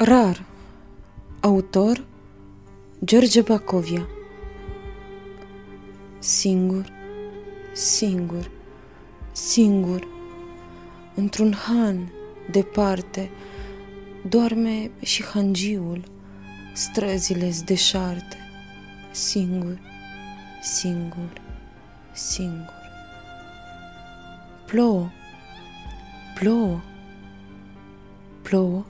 Rar. Autor George Bacovia. Singur, singur, singur. Într-un han departe Doarme și hangiul Străzile deșarte. Singur, singur, singur. Plouă, plouă, plouă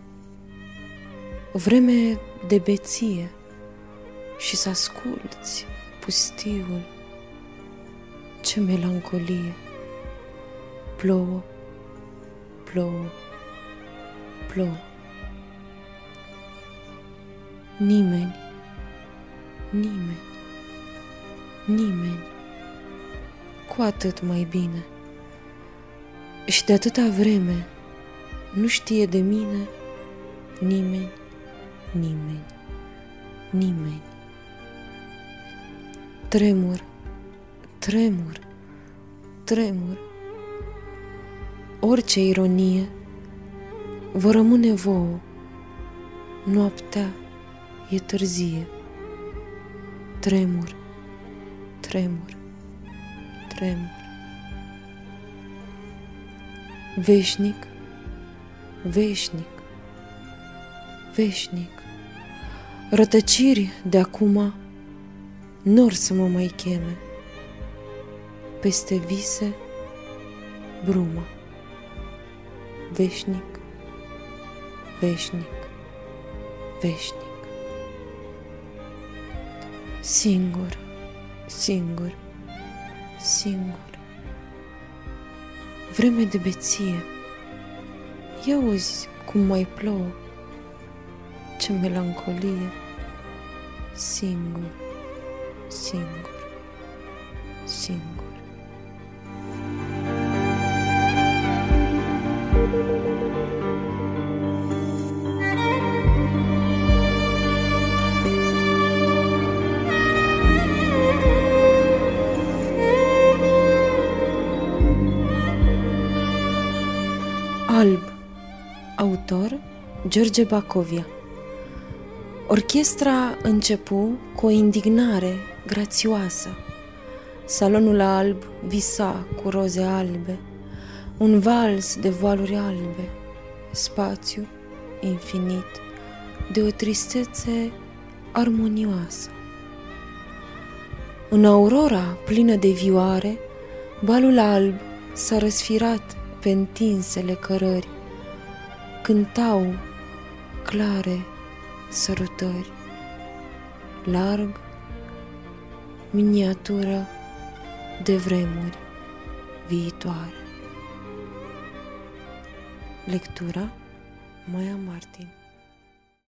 vreme de beție și să asculți pustiul. Ce melancolie! Plouă, plouă, plouă. Nimeni, nimeni, nimeni, cu atât mai bine. Și de atâta vreme nu știe de mine nimeni nimeni, nimeni. Tremur, tremur, tremur. Orice ironie vă rămâne vouă. Noaptea e târzie. Tremur, tremur, tremur. Veșnic, veșnic, veșnic. Rătăciri de acum nor să mă mai cheme. Peste vise, bruma. Veșnic, veșnic, veșnic. Singur, singur, singur. Vreme de beție. Ia uzi cum mai plouă ce melancolie, singur, singur, singur. Alb. Autor George Bacovia Orchestra începu cu o indignare grațioasă. Salonul alb visa cu roze albe, un vals de voaluri albe, spațiu infinit de o tristețe armonioasă. În aurora plină de vioare, balul alb s-a răsfirat pe întinsele cărări. Cântau clare sărutări, larg, miniatură de vremuri viitoare. Lectura Maia Martin